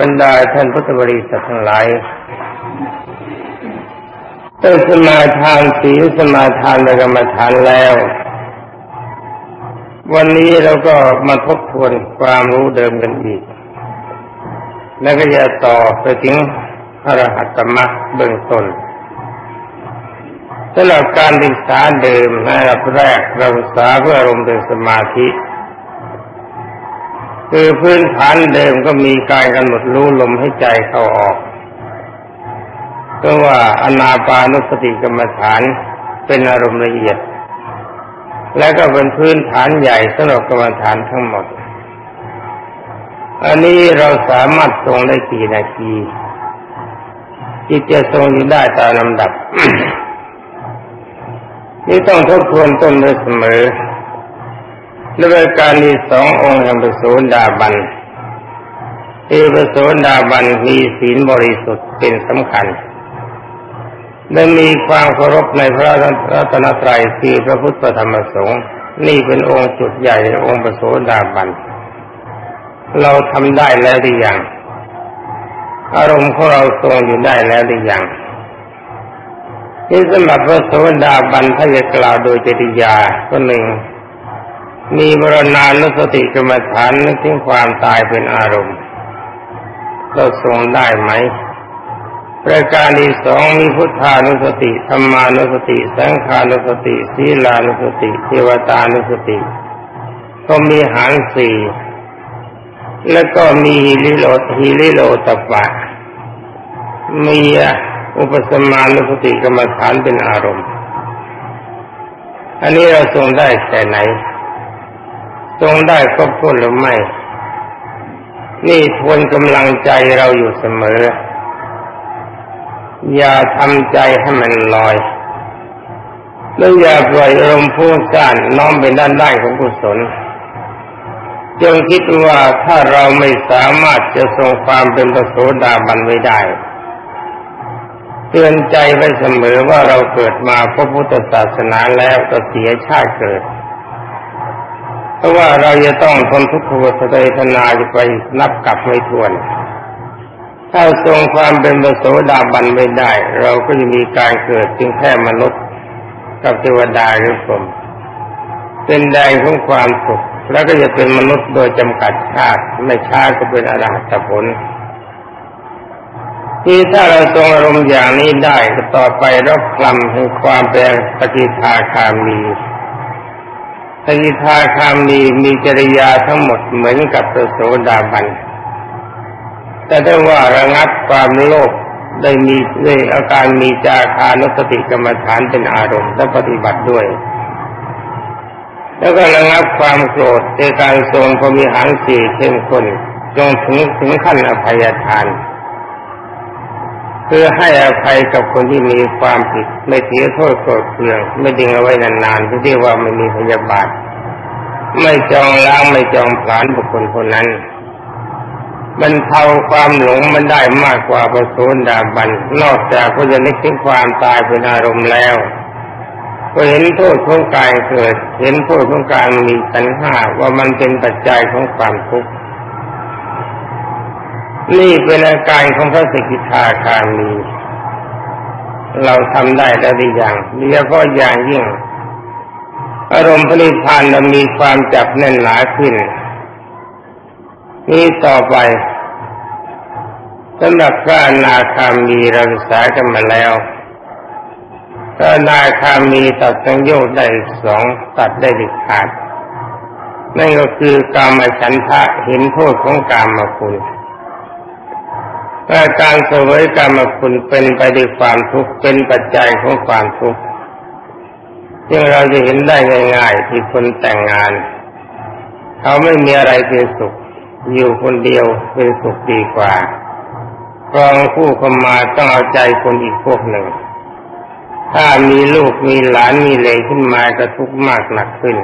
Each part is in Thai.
บรรดาท่านพุทธบริษัททั้งหลายตั้งสมาทานศีลสมาทานในกรรมฐานแล้ว วันนี้เราก็มาทบทวนความรู้เดิมกันอีก แล้วก็จะต่อไปถึงอรหัตมรรคเบื้องต้นสำหรับการศึกษาเดิมในระดับแรกเราศึกษาเพื่ออารมณ์เป็นสมาธิ คือพื้นฐานเดิมก็มีการกำหนดรู้ลมให้ใจเข้าออกก็ว่าอนาปานุสติกรรมฐานเป็นอารมณ์ละเอียด และก็เป็นพื้นฐานใหญ่สำหรับกรรมฐานทั้งหมด อันนี้เราสามารถทรงได้กี่นาทีจิตจะทรงอยู่ได้ตามลำดับ นี่ต้องทบทวนต้นด้วยเสมอ และรายการมีสององค์แห่งประโสดาบันที่ประโสดาบันมีศีลบริสุทธิ์เป็นสำคัญและมีความเคารพในพระรัตนตรัยคือพระพุทธธรรมสงฆ์นี่เป็นองค์จุดใหญ่องค์ประโสดาบัน เราทำได้แล้วหรือยังอารมณ์ของเราทรงอยู่ได้แล้วหรือยังนี่สำหรับพระโสดาบันถ้าจะกล่าวโดยจริยาก็หนึ่ง มีบรณานุสติกรรมฐานนึกถึงความตายเป็นอารมณ์เราทรงได้ไหมประการที่สองมีพุทธานุสติธรรมานุสติสังขานุสติศีลานุสติเทวตานุสติ ก็มีหางสี่แล้วก็มีฮิริโลฮิริโลตปะ มีอุปสมานุสติกรรมฐานเป็นอารมณ์ อันนี้เราทรงได้แค่ไหน ทรงได้ครบถ้วนหรือไม่ นี่ทวนกำลังใจเราอยู่เสมอ อย่าทำใจให้มันลอย แล้วอย่าปล่อยอารมณ์พุ่งซ่านน้อมไปด้านได้ของกุศลจงคิดว่าถ้าเราไม่สามารถจะทรงความเป็นประโสดาบันไว้ได้เตือนใจไว้เสมอว่าเราเกิดมาพระพุทธศาสนาแล้วก็เสียชาติเกิด เพราะว่าเราจะต้องทนทุกขเวทนาจะไปนับกลับไม่ถ้วน ถ้าทรงความเป็นบโสดาบันไม่ได้ เราก็จะมีการเกิดเพียงแค่มนุษย์กับเทวดาหรือผมเป็นแดงของความสุขแล้วก็จะเป็นมนุษย์โดยจำกัดชาติไม่ช้าก็เป็นอรหัตผลที่ถ้าเราทรงอารมณ์อย่างนี้ได้ก็ต่อไปรับคลำให้ความเป็นปฏิทาคามี สกิทาคามีมีจริยาทั้งหมดเหมือนกับพระโสดาบัน แต่ได้ว่าระงับความโลภได้มีได้อาการมีจาคานุสติกรรมฐานเป็นอารมณ์และปฏิบัติด้วย แล้วก็ระงับความโกรธในการทรงพมีหางสี่เข้มข้นจงถึงถึงขั้นอภัยทาน คือให้อภัยกับคนที่มีความผิด ไม่เสียโทษโกรธเคือง ไม่ดึงเอาไว้นานๆที่เรียกว่าไม่มีพยาบาท ไม่จองล้างไม่จองผลานบุคคลคนนั้นบรรเทาความหลงมันได้มากกว่าประโสดาบัน นอกจากก็จะนึกถึงความตายเป็นอารมณ์แล้วก็เห็นโทษของกายเกิด เห็นโทษของการมีสันห้าว่ามันเป็นปัจจัยของความทุกข์ นี่เป็นอาการของพระสกิทาคามี เราทำได้แล้วหรือยังโดยเฉพาะอย่างยิ่ง อารมณ์พลิพานเรามีความจับแน่นหนาขึ้น นี่ต่อไปสำหรับพระนาคามีเราศึกษากันมาแล้วพระนาคามีตัดสังโยชน์ได้สองตัดได้ดิขาดนั่นก็คือกามฉันทะเห็นโทษของกามมาคุณ การเสวยกรรมคุณเป็นไปด้วยความทุกข์เป็นปัจจัยของความทุกข์ซึ่งเราจะเห็นได้ง่าย ๆ ที่คนแต่งงาน เขาไม่มีอะไรเป็นสุข อยู่คนเดียวเป็นสุขดีกว่าครองคู่เข้ามาต้องเอาใจคนอีกพวกหนึ่ง ถ้ามีลูกมีหลานมีเลขึ้นมาก็ทุกข์มากหนักขึ้น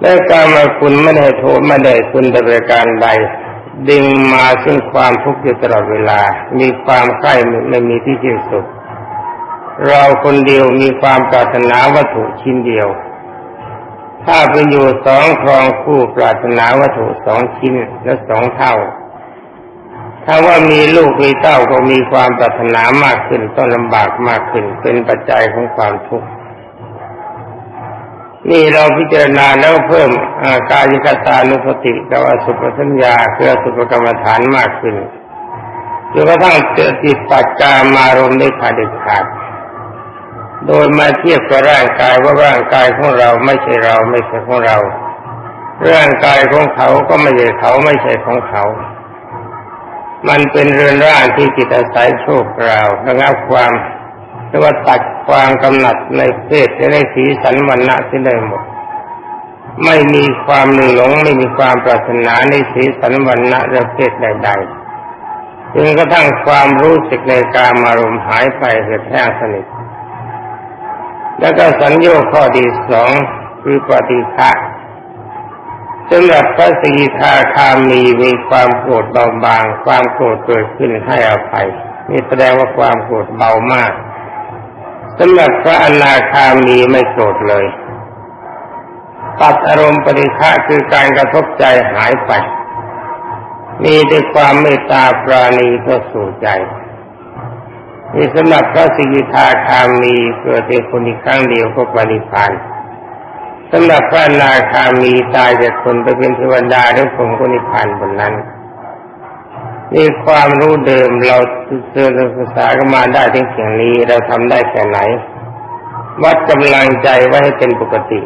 และการมาคุณไม่ได้โทษไม่ได้คุณแต่ประการใด ดึงมาซึ่งความทุกข์อยู่ตลอดเวลา มีความใกล้ไม่มีที่สิ้นสุด เราคนเดียวมีความปรารถนาวัตถุชิ้นเดียว ถ้าไปอยู่สองครองคู่ปรารถนาวัตถุสองชิ้นและสองเท่า ถ้าว่ามีลูกมีเต้าก็มีความปรารถนามากขึ้นต้องลำบากมากขึ้นเป็นปัจจัยของความทุกข์ นี่เราพิจารณาแล้วเพิ่มกายกตานุสติกับสุปสัญญาคือสุปกรรมฐานมากขึ้นจนกระทั่งเกิดจิตปัจจามารมได้ขาดเด็ดขาด โดยมาเทียบกับร่างกายว่าร่างกายของเราไม่ใช่เราไม่ใช่ของเรา ร่างกายของเขาก็ไม่ใช่เขาไม่ใช่ของเขา มันเป็นเรือนร่างที่จิตอาศัยโชคเราระงับความ หรือว่าตัดความกำหนัดในเพศและในสีสันวันณะที่ได้หมด ไม่มีความหลงไม่มีความปรารถนาในสีสันวันณะและเพศใดๆจนกระทั่งความรู้สึกในการมารมหายไปเกิดแห้งสนิทแล้วก็สัญญาข้อที่สองคือปฏิฆะสำหรับพระสีทาคามีมีความโกรธเบาบาง ความโกรธเกิดขึ้นให้อภัยนี่แสดงว่าความโกรธเบามาก สำหรับพระอนาคามีไม่โกรธเลย ตัดอารมณ์ปริฆะคือการกระทบใจหายไป มีแต่ความเมตตาปราณีก็สู่ใจนี่สำหรับพระสิกิทาคามีเกิดเป็นคนอีกครั้งเดียวก็ปฏิพานสำหรับพระนาคามีตายจากคนไปเป็นเทวดาหรือผมก็นิพพานบนนั้น นี่ความรู้เดิมเราเจอศึกษากันมาได้ถึงเพียงนี้เราทำได้แค่ไหน วัดกำลังใจไว้ให้เป็นปกติ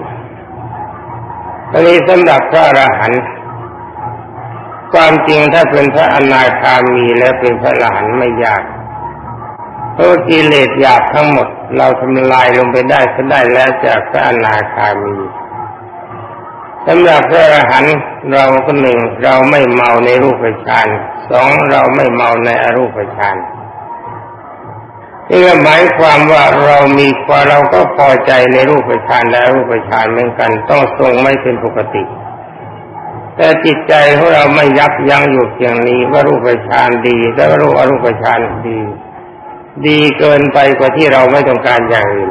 ตอนนี้สำหรับพระอรหันต์ความจริงถ้าเป็นพระอนาคามีและเป็นพระอรหันต์ไม่ยากเพราะกิเลสหยาบทั้งหมด เราทำลายลงไปได้ก็ได้แล้วจากพระอนาคามี สำหรับพระอรหันต์เราก็หนึ่งเราไม่เมาในรูปฌานสองเราไม่เมาในอรูปฌานนี่หมายความว่าเรามีความเราก็พอใจในรูปฌานและรูปฌานเหมือนกัน ต้องทรงไม่เป็นปกติ แต่จิตใจของเราไม่ยับยั้งอยู่เพียงนี้ว่ารูปฌานดี และรูปอรูปฌานดี ดีเกินไปกว่าที่เราไม่ต้องการอย่างอื่น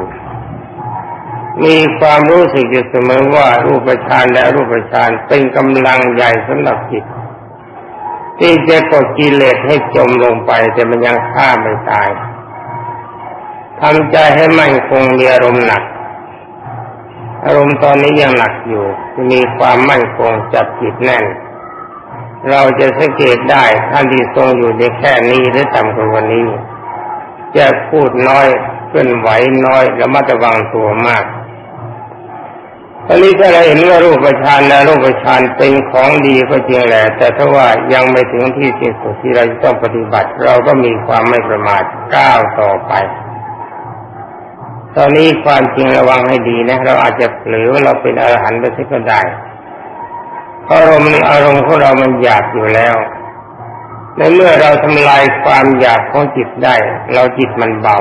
มีความรู้สึกอยู่เสมอว่ารูปฌานและรูปฌานเป็นกำลังใหญ่สำหรับจิตที่จะกดกิเลสให้จมลงไป แต่มันยังฆ่าไม่ตายทำใจให้มั่นคงมีอารมณ์หนัก อารมณ์ตอนนี้ยังหนักอยู่ มีความมั่นคงจับจิตแน่น เราจะสังเกตได้ท่านที่ทรงอยู่ในแค่นี้หรือต่ำกว่าวันนี้ จะพูดน้อยเคลื่อนไหวน้อยและมัดระวังตัวมาก อันนี้ถ้าเราเห็นว่ารูปฌานและรูปฌานเป็นของดีก็จริงแหละแต่ถ้าว่ายังไม่ถึงที่สิ้นสุดที่เราจะต้องปฏิบัติ เราก็มีความไม่ประมาทก้าวต่อไป ตอนนี้ความจริงระวังให้ดีนะ เราอาจจะหรือว่าเราเป็นอรหันต์ไปสักก็ได้อารมณ์อารมณ์ของเรามันหยาบอยู่แล้วในเมื่อเราทำลายความหยาบของจิตได้ เราจิตมันเบา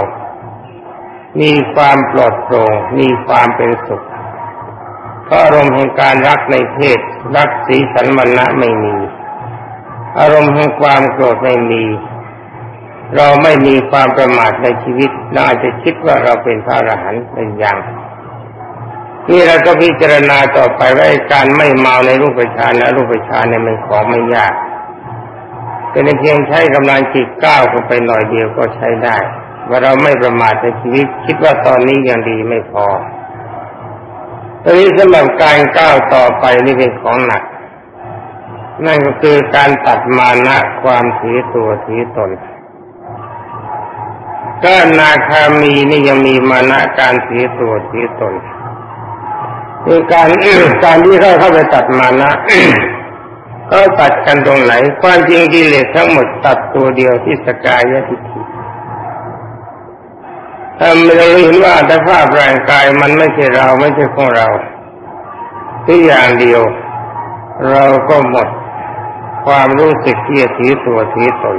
มีความปลอดโปร่งมีความเป็นสุข เพราะอารมณ์แห่งการรักในเพศรักสีสันมันนะไม่มี อารมณ์แห่งความโกรธไม่มี เราไม่มีความประมาทในชีวิตเราอาจจะคิดว่าเราเป็นพระอรหันต์เป็นอย่างนี่เราก็พิจารณาต่อไปว่าการไม่เมาในรูปฌานและรูปฌานเนี่ยมันของไม่ยากเป็นเพียงใช้กำลังจิตก้าวเข้าไปหน่อยเดียวก็ใช้ได้ ว่าเราไม่ประมาทในชีวิต คิดว่าตอนนี้ยังดีไม่พอ อนนี้สำหรับการก้าวต่อไปนี่เป็นของหนัก นั่นก็คือการตัดมานะความถือตัวถือตนก็นาคามีนี่ยังมีมานะการถือตัวถือตนคือการการที่เขาเข้าไปตัดมานะก็ตัดกันตรงไหนความจริงกิเลสทั้งหมดตัดตัวเดียวที่สกายทิฏฐิ ถ้าเราเห็นว่าแต่ภาพร่างกายมันไม่ใช่เราไม่ใช่ของเราที่อย่างเดียว เราก็หมดความรู้สึกที่จะถือตัวถือตน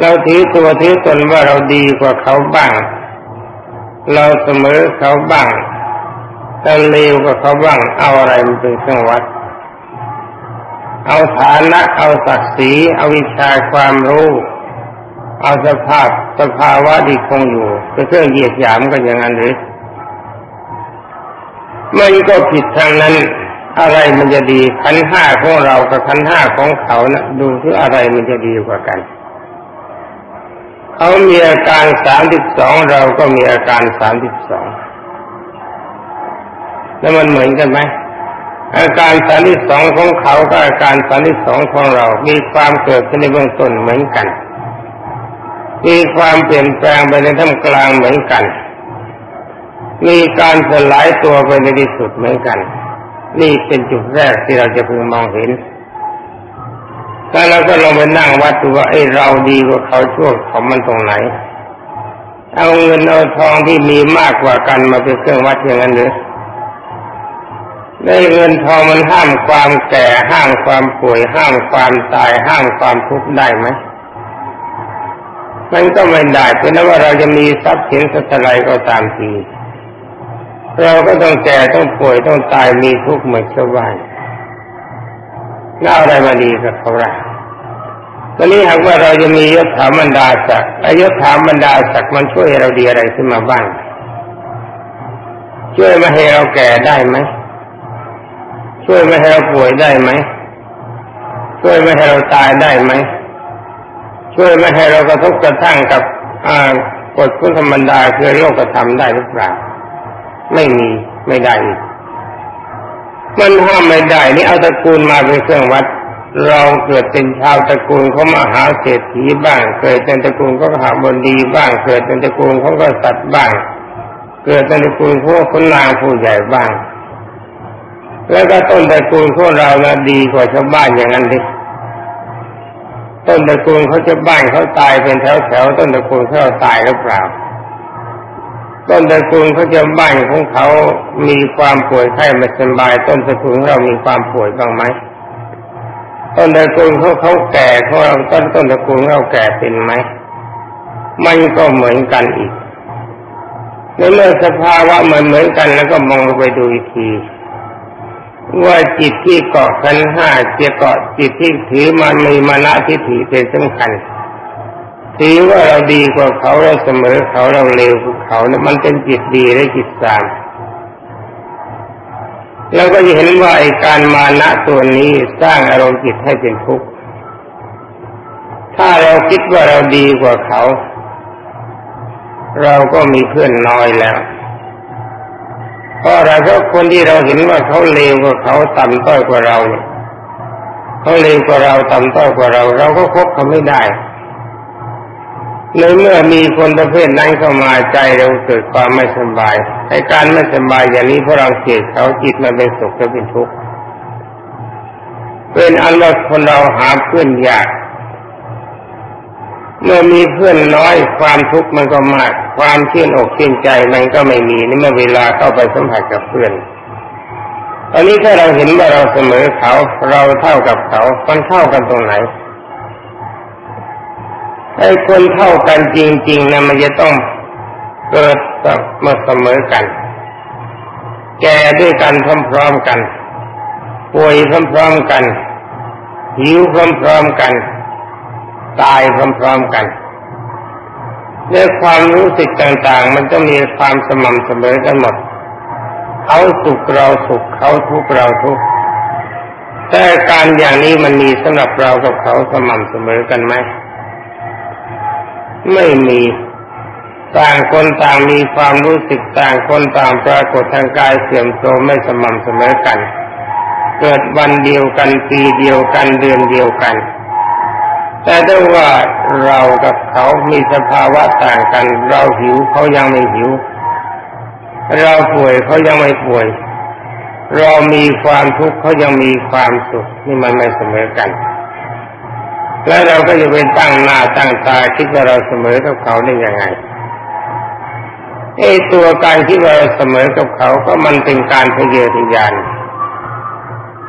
เราถือตัวถือตนว่าเราดีกว่าเขาบ้าง เราเสมอเขาบ้างเราเลวกว่าเขาบ้างเอาอะไรมันเป็นเครื่องวัด เอาฐานะเอาศักดิ์ศรีเอาวิชาความรู้ เอาสภาพ สภาวะที่คงอยู่เป็นเครื่องเหยียดหยามก็อย่างนั้นหรือมันก็ผิดทางนั้น อะไรมันจะดีขันห้าของเรากับขันห้าของเขานะดูที่อะไรมันจะดีกว่ากัน เขามีอาการสามสิบสองเราก็มีอาการสามสิบสองแล้วมันเหมือนกันไหมอาการสามสิบสองของเขากับอาการสามสิบสองของเรา มีความเกิดขึ้นในเบื้องต้นเหมือนกัน มีความเปลี่ยนแปลงไปในท่ามกลางเหมือนกัน มีการสลายตัวไปในที่สุดเหมือนกัน นี่เป็นจุดแรกที่เราจะพึงมองเห็นแล้วเราก็ลองไปนั่งวัดดูว่าไอ้เราดีกว่าเขาชั่วของมันตรงไหน เอาเงินเอาทองที่มีมากกว่ากันมาเป็นเครื่องวัดอย่างนั้นหรือได้เงินทองมันห้ามความแก่ห้ามความป่วยห้ามความตายห้ามความทุกข์ได้ไหม มันก็ไม่ได้เพราะว่าเราจะมีทรัพย์สินสักเท่าไรก็ตามที เราก็ต้องแก่ต้องป่วยต้องตายมีทุกข์เหมือนชาวบ้านน่าอะไรมาดีกับเขาละตอนนี้หากว่าเราจะมียศถาบรรดาศักดิ์ยศถาบรรดาศักดิ์มันช่วยเราดีอะไรขึ้นมาบ้าง ช่วยม่ให้เราแก่ได้ไหม ช่วยม่ให้เราป่วยได้ไหม ช่วยม่ให้เราตายได้ไหม ช่วยไม่ให้เรากระทบกระทั่งกับกฎคุณธรรมดาคือโลกธรรมได้หรือเปล่า ไม่มีไม่ได้ มันห้ามไม่ได้นี่เอาตระกูลมาเป็นเครื่องวัด เราเกิดเป็นชาวตระกูลเขามาหาเศรษฐีบ้าง เกิดเป็นตระกูลเขาหาบนดีบ้าง เกิดเป็นตระกูลเขาก็สัตว์บ้าง เกิดเป็นตระกูลพวกคนนางผู้ใหญ่บ้าง แล้วก็ต้นตระกูลพวกเรานะดีกว่าชาวบ้านอย่างนั้นดิ ต้นตระกูลเขาจะบ้านเขาตายเป็นแถวแถวต้นตระกูลเขาตายหรือเปล่า ต้นตระกูลเขาจะบ้านของเขามีความป่วยไข้ไม่สบาย ต้นตระกูลเรามีความป่วยบ้างไหมต้นตระกูลเขาเขาแก่เขาเราต้นต้นตระกูลเราแก่เป็นไหมมันก็เหมือนกันอีกในเมื่อสภาวะมันเหมือนกันแล้วก็มองไปดูอีกที ว่าจิตที่เกาะขันห้าเจียเกาะจิตที่ถือมันมีมานะทิฏฐิเป็นสำคัญถือว่าเราดีกว่าเขาเราเสมอเขาเราเลวกว่าเขาเนี่ยมันเป็นจิตดีหรือจิตสามเราก็จะเห็นว่าไอการมานะตัวนี้สร้างอารมณ์จิตให้เป็นทุกข์ถ้าเราคิดว่าเราดีกว่าเขา เราก็มีเพื่อนน้อยแล้ว เพราะอะไรเพราะคนที่เราเห็นว่าเขาเลวกว่าเขาต่ำต้อยกว่าเราเขาเลวกว่าเราต่ำต้อยกว่าเรา เราก็คบเขาไม่ได้ในเมื่อมีคนประเภทนั้นเข้ามาใจเราเกิดความไม่สบายไอ้การไม่สบายอย่างนี้เพราะเราเกลียดเขาจิตมันเป็นสุขและเป็นทุกข์เป็นอันว่าคนเราหาเพื่อนยาก เมื่อมีเพื่อนน้อยความทุกข์มันก็มาก ความเชื่อนอกเชื่นใจมันก็ไม่มีนี่เมื่อเวลาเข้าไปสัมผัสกับเพื่อนตอนนี้ถ้าเราเห็นว่าเราเสมอเขาเราเท่ากับเขามันเท่ากันตรงไหนไอ้คนเท่ากันจริงๆนะมันจะต้องเกิดมาเสมอกัน แก่ด้วยกันพร้อมๆกัน ป่วยพร้อมๆกัน หิวพร้อมๆกัน ตายพร้อมๆกันในความรู้สึกต่างๆ มันต้องมีความสม่ำเสมอกันหมด เขาสุขเราสุขเขาทุกข์เราทุกข์แต่การอย่างนี้มันมีสำหรับเรากับเขาสม่ำเสมอกันไหมไม่มีต่างคนต่างมีความรู้สึกต่างคนต่างปรากฏทางกายเสื่อมโทรมไม่สม่ำเสมอกัน เกิดวันเดียวกันปีเดียวกันเดือนเดียวกัน แต่ด้ว่าเรากับเขามีสภาวะต่างกัน เราหิวเขายังไม่หิว เราป่วยเขายังไม่ป่วย เรามีความทุกข์เขายังมีความสุขนี่มันไม่เสมอกัน แล้วเราก็จะเป็นตั้งหน้าตั้งตาคิดว่าเราเสมอกับเขาได้ยังไงไอ้ตัวการคิดว่าเราเสมอกับเขาก็มันเป็นการทะเยอทะยาน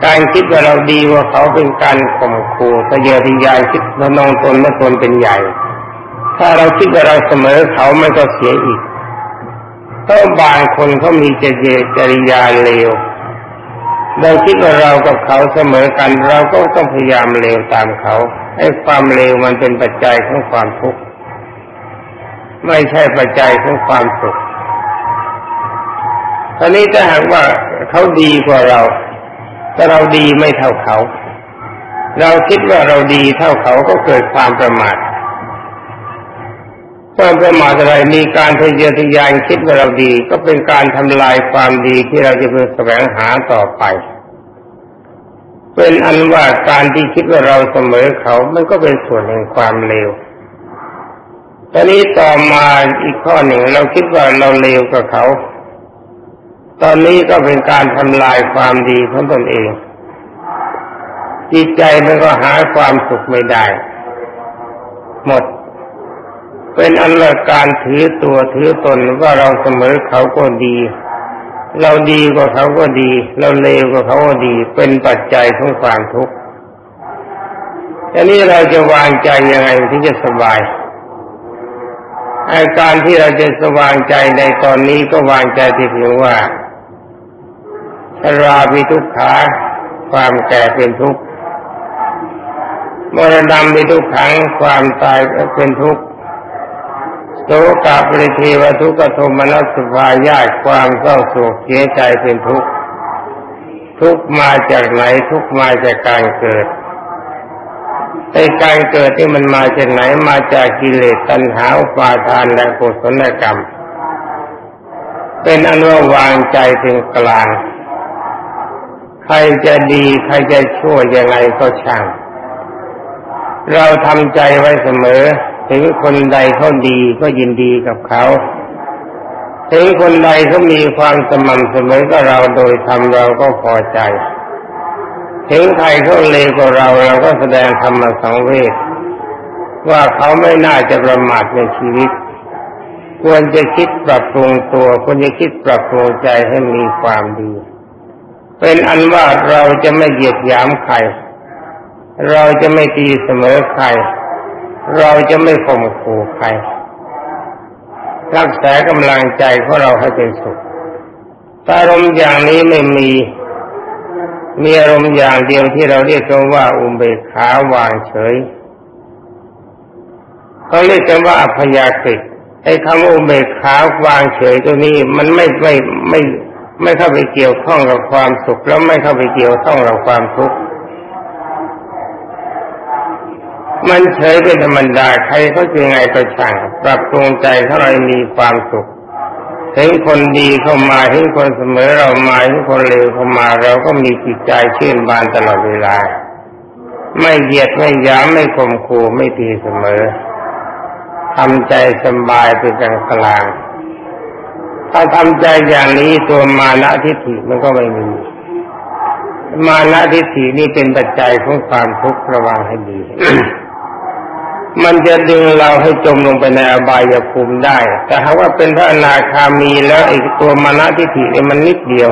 การคิดว่าเราดีว่าเขาเป็นการข่มขู่ทะเยอทะยานคิดว่านองตนว่าตนเป็นใหญ่ ถ้าเราคิดว่าเราเสมอเขามันก็เสียอีกเพราบางคนเขามีเจเจจริยาเลวเราคิดว่าเรากับเขาเสมอกัน เราก็ต้องพยายามเลวตามเขาไอ้ความเลวมันเป็นปัจจัยของความทุกข์ไม่ใช่ปัจจัยของความสุขตอนนี้ถ้าหากว่าเขาดีกว่าเรา แต่เราดีไม่เท่าเขา เราคิดว่าเราดีเท่าเขาก็เกิดความประมาทความประมาทอะไรมีการทะเยอทะยานคิดว่าเราดี ก็เป็นการทำลายความดีที่เราจะเพื่อแสวงหาต่อไป เป็นอันว่าการที่คิดว่าเราเสมอเขา มันก็เป็นส่วนแห่งความเลวตอนนี้ต่อมาอีกข้อหนึ่งเราคิดว่าเราเลวกับเขา ตอนนี้ก็เป็นการทำลายความดีของตนเอง จิตใจมันก็หาความสุขไม่ได้ หมด เป็นอันละการถือตัวถือตนว่าเราเสมอเขาก็ดี เราดีกว่าเขาก็ดี เราเลวกว่าเขาก็ดี เป็นปัจจัยของความทุกข์อันนี้เราจะวางใจยังไงที่จะสบายอาการที่เราจะสว่างใจในตอนนี้ก็วางใจที่เพียงว่า รามีทุกขาความแก่เป็นทุกข์มรณะมีทุกขังความตายเป็นทุกข์โสกาปริเทวทุกขโทมนัสสภายาตความเศร้าโศกเสียใจเป็นทุกข์ทุกมาจากไหนทุกมาจากการเกิดไอ้การเกิดที่มันมาจากไหนมาจากกิเลสตัณหาอุปาทานและกุศลกรรม เป็นอนุวางใจเป็นกลาง ใครจะดีใครจะชั่วยังไงก็ช่าง เราทำใจไว้เสมอ ถึงคนใดเขาดีก็ยินดีกับเขา ถึงคนใดเขามีความสม่ำเสมอกับเราโดยทำเราก็พอใจ ถึงใครเขาเลวกว่าเราเราก็แสดงธรรมสังเวชว่าเขาไม่น่าจะประมาทในชีวิต ควรจะคิดปรับปรุงตัว ควรจะคิดปรับปรุงใจให้มีความดี เป็นอันว่าเราจะไม่เหยียดหยามใคร เราจะไม่ตีเสมอใคร เราจะไม่ข่มขู่ใคร รักษากำลังใจของเราให้เป็นสุขถ้าอารมณ์อย่างนี้ไม่มี มีอารมณ์อย่างเดียวที่เราเรียกกันว่าอุเบกขาวางเฉยเขาเรียกกันว่าอพยากฤิไอ้คำว่าอุเบกขาวางเฉยตัวนี้มันไม่ไม่ไม่ไม่ ไม่เข้าไปเกี่ยวข้องกับความสุขแล้วไม่เข้าไปเกี่ยวข้องกับความทุกข์มันเฉยเป็นธรรมดาใครเขาจะไงก็ช่างปรับปรุงใจเท่าไรมีความสุขเห็นคนดีเข้ามาเห็นคนเสมอเรามาเห็นคนเลวเข้ามาเราก็มีจิตใจชื่นบานตลอดเวลา ไม่เหยียดไม่ย้ำไม่ข่มขู่ไม่ตีเสมอทำใจสบายเป็นกลางกลาง ถ้าทำใจอย่างนี้ตัวมานะทิฏฐิมันก็ไม่มี มานะทิฏฐินี่เป็นปัจจัยของความทุกข์ระวังให้ดี มันจะดึงเราให้จมลงไปในอบายภูมิได้ แต่หากว่าเป็นพระอนาคามีแล้วอีกตัวมณฑิฐิเลยมันนิดเดียว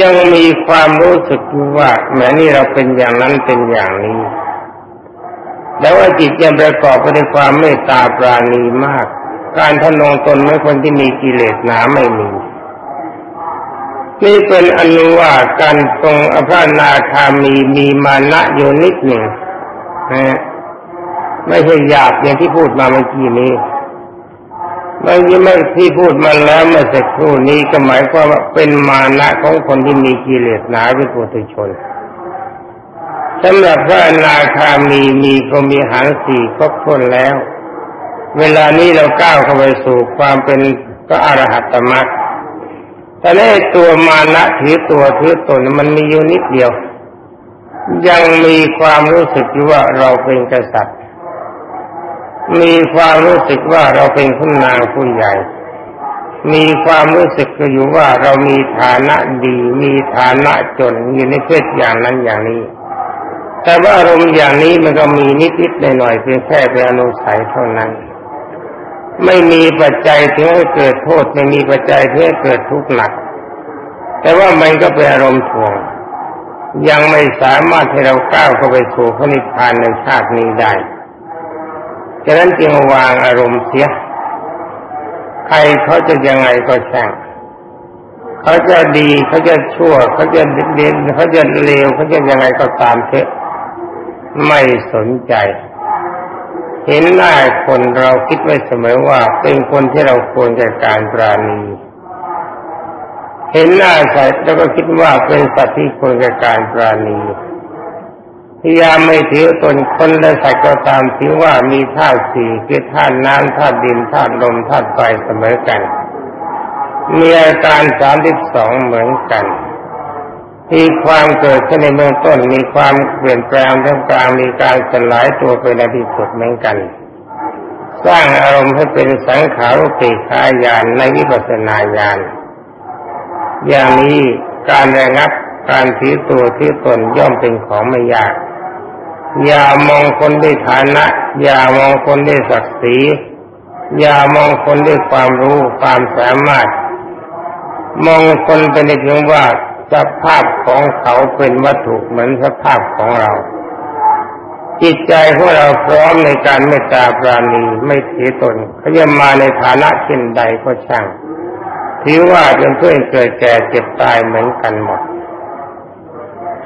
ยังมีความรู้สึกว่าแม้นี่เราเป็นอย่างนั้นเป็นอย่างนี้แล้วว่าจิตยังประกอบไปด้วยความเมตตาปราณีมาก การทนงตนไม่คนที่มีกิเลสหนาไม่มี นี่เป็นอนุว่าการทรงอภานาคามีมีมานะอยู่นิดหนึ่งนะไม่ใช่หยาบอย่างที่พูดมาเมื่อกี้นี้บางทีไม่ที่พูดมาแล้วเมื่อสักครู่นี้ก็หมายความว่าเป็นมานะของคนที่มีกิเลสหนาเป็นปุถุชนสำหรับพระนาคามีมีก็มีหางสี่ครบถ้วนแล้ว เวลานี้เราก้าวเข้าไปสู่ความเป็นพระอรหัตมรรคแต่ในตัวมานะถือตัวถือตนมันมีอยู่นิดเดียว ยังมีความรู้สึกว่าเราเป็นกษัตริย์ มีความรู้สึกว่าเราเป็นคุณนางผู้ใหญ่ มีความรู้สึกอยู่ว่าเรามีฐานะดี มีฐานะจนอยู่ในเพศอย่างนั้นอย่างนี้ แต่ว่าอารมณ์อย่างนี้มันก็มีนิดๆหน่อยๆเพียงแค่เป็นอนุสัยเท่านั้น ไม่มีปัจจัยที่ให้เกิดโทษ ไม่มีปัจจัยที่ให้เกิดทุกข์หนัก แต่ว่ามันก็เป็นอารมณ์ถ่วง ยังไม่สามารถให้เราก้าวเข้าไปสู่พระนิพพานในชาตินี้ได้ฉะนั้นจึงวางอารมณ์เสีย ใครเขาจะยังไงก็ช่างเขาจะดีเขาจะชั่วเขาจะเด่นเขาจะเลวเขาจะยังไงก็ตามเถอะไม่สนใจ เห็นหน้าคนเราคิดไว้เสมอว่าเป็นคนที่เราควรแก่การปราณี เห็นหน้าสัตว์แล้วก็คิดว่าเป็นสัตว์ที่ควรแก่การปราณีพยายามไม่ถือตนคนและสัตว์ก็ตามถือว่ามีธาตุสี่คือธาตุน้ำธาตุดินธาตุลมธาตุไฟเสมอกัน มีอาการสามสิบสองเหมือนกัน มีความเกิดขึ้นในเบื้องต้น มีความเปลี่ยนแปลงท่ามกลางมีการสลายตัวไปในที่สุดเหมือนกัน สร้างอารมณ์ให้เป็นสังขารุปิขายานในวิปัสสนาญาณอย่างนี้การระงับการถือตัวที่ตนย่อมเป็นของไม่ยาก อย่ามองคนด้วยฐานะ อย่ามองคนด้วยศักดิ์ศรีอย่ามองคนด้วยความรู้ความสามารถ มองคนเป็นเพียงว่า สภาพของเขาเป็นวัตถุเหมือนสภาพของเรา จิตใจของเราพร้อมในการเมตตาปราณีไม่ถือตนเขาจะมาในฐานะเช่นใดก็ช่างถือว่าเป็นเพื่อนเกิดแก่เจ็บตายเหมือนกันหมด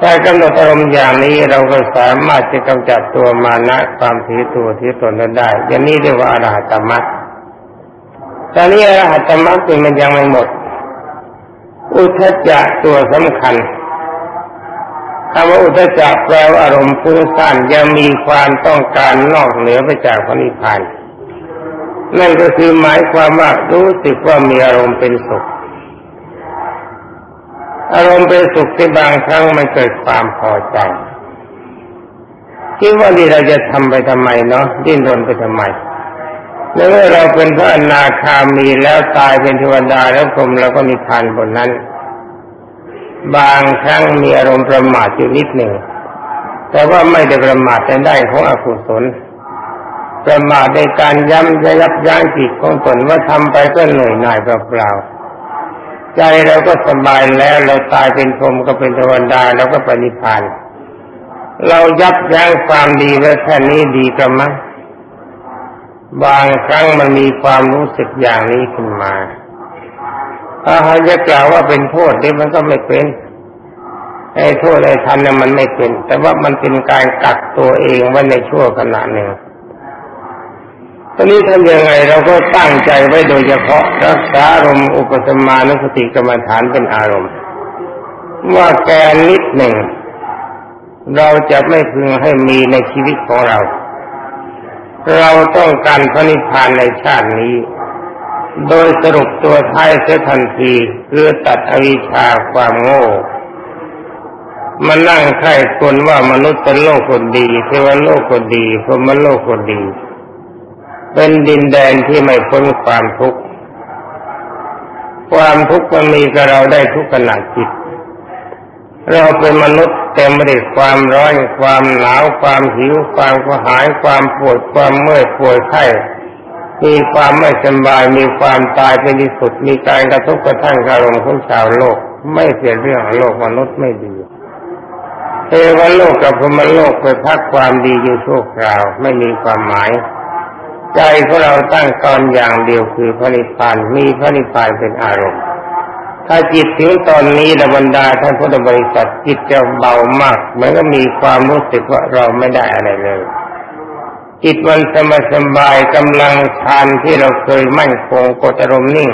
ถ้ากำหนดอารมณ์อย่างนี้เราก็สามารถจะกำจัดตัวมานะความถือตัวถือตนนั้นได้ อย่างนี้เรียกว่าอรหัตมรรคตอนนี้อรหัตมรรคมันยังไม่หมด อุทจจะตัวสำคัญคำว่าอุทจจะแปลว่าอารมณ์ฟุ้งซ่านยังมีความต้องการนอกเหนือไปจากพระนิพพานนั่นก็คือหมายความว่ารู้สึกว่ามีอารมณ์เป็นสุข อารมณ์เป็นสุขที่บางครั้งมันเกิดความพอใจคิดว่านี่เราจะทำไปทำไมเนาะดิ้นรนไปทำไม เมื่อเราเป็นพระอนาคามีแล้วตายเป็นเทวดาแล้วพรมเราก็มีทานบนนั้น บางครั้งมีอารมณ์ประมาทอยู่นิดหนึ่ง แต่ว่าไม่ได้ประมาทในได้ของอกุศลประมาทในการย้ำยับยั้งจิตของตนว่าทำไปก็เหนื่อยหน่ายเปล่าๆใจเราก็สบายแล้วเราตายเป็นพรมก็เป็นเทวดาเราก็ปณิพานเรายับยั้งความดีไว้แค่นี้ดีกระมัง บางครั้งมันมีความรู้สึกอย่างนี้ขึ้นมา ถ้าหาจะกล่าวว่าเป็นโทษนี่มันก็ไม่เป็นไอ้โทษไอ้ทันเนี่ยมันไม่เป็น แต่ว่ามันเป็นการกักตัวเองไว้ในชั่วขณะหนึ่งตอนนี้ทำยังไงเราก็ตั้งใจไว้โดยเฉพาะรักษาอารมณ์อุปสมานุสติกรรมฐานเป็นอารมณ์ ว่าแกนิดหนึ่ง เราจะไม่พึงให้มีในชีวิตของเรา เราต้องการพระนิพพานในชาตินี้ โดยสรุปตัวท้ายเสียทันทีคือตัดอวิชชาความโง่มานั่งไข้คนว่ามนุษย์เป็นโลกคนดี เทวโลกคนดีพรหมโลกคนดี เป็นดินแดนที่ไม่พ้นความทุกข์ ความทุกข์มันมีกับเราได้ทุกขณะจิต เราเป็นมนุษย์เต็มไปด้วยความร้อนความหนาวความหิว ความกระหาย ความปวดความเมื่อยปวดไข้มีความไม่สบายมีความตายเป็นที่สุดมีการกระทบกระทั่งอารมณ์ของชาวโลก ไม่เสียเรื่องโลกมนุษย์ไม่ดีเทวโลกกับพมโลกไปพักความดีอยู่ชั่วคราวไม่มีความหมาย ใจของเราตั้งตอนอย่างเดียวคือพระนิพพานมีพระนิพพานเป็นอารมณ์ ถ้าจิตถึงตอนนี้ระบรรดาท่านพุทธบริษัทจิตจะเบามากเหมือนก็มีความรู้สึกว่าเราไม่ได้อะไรเลย จิตมันสบายสบายกำลังฌานที่เราเคยมั่นคงกดอารมณ์นิ่ง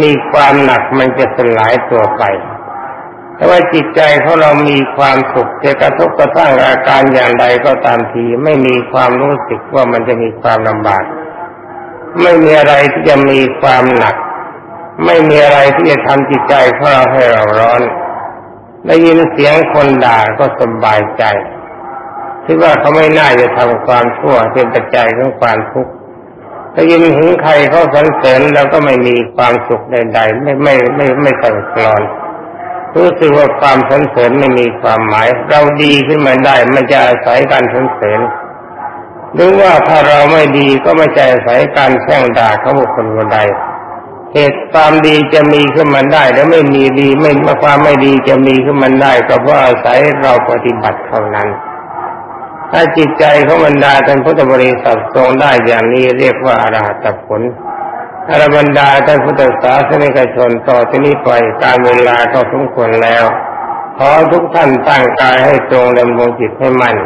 มีความหนักมันจะสลายตัวไปแต่ว่าจิตใจของเรามีความสุขจะกระทบกระทั่งอาการอย่างใดก็ตามทีไม่มีความรู้สึกว่ามันจะมีความลำบาก ไม่มีอะไรที่จะมีความหนัก ไม่มีอะไรที่จะทำจิตใจของเราให้เราร้อน ได้ยินเสียงคนด่าก็สบายใจคิดว่าเขาไม่น่าจะทำความชั่วเป็นปัจจัยของความทุกข์ได้ยินห็นใครเขาสรรเสริญแล้วก็ไม่มีความสุขใดๆ ไม่ไม่ไม่ไม่สั่นคลอนรู้สึกว่าความสนเสริญไม่มีความหมาย เราดีขึ้นมาได้มันจะอาศัยการสนเสริญหรือว่าถ้าเราไม่ดีก็ไม่ใจอาศัยการแช่งด่าเขาบุคคลคนใด เหตุความดีจะมีขึ้นมาได้ แล้วไม่มีดีไม่ความไม่ดีจะมีขึ้นมาได้ ก็เพราะอาศัยเราปฏิบัติเท่านั้น ถ้าจิตใจของบรรดาท่านพุทธบริษัททรงได้อย่างนี้เรียกว่าอรหัตผลอรบรรดาท่านพุทธศาสนิกชนต่อที่นี้ไปการเวลาก็สมควรแล้ว ขอทุกท่านตั้งกายให้ตรงดำรงจิตให้มั่น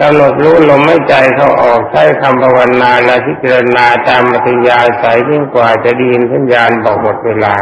กำหนดรู้ลมไม่ใจเข้าออกใช้คำภาวนาและพิจารณาตามมัธยาสายยิ่งกว่าจะดีนสัญญาณบอกหมดเวลา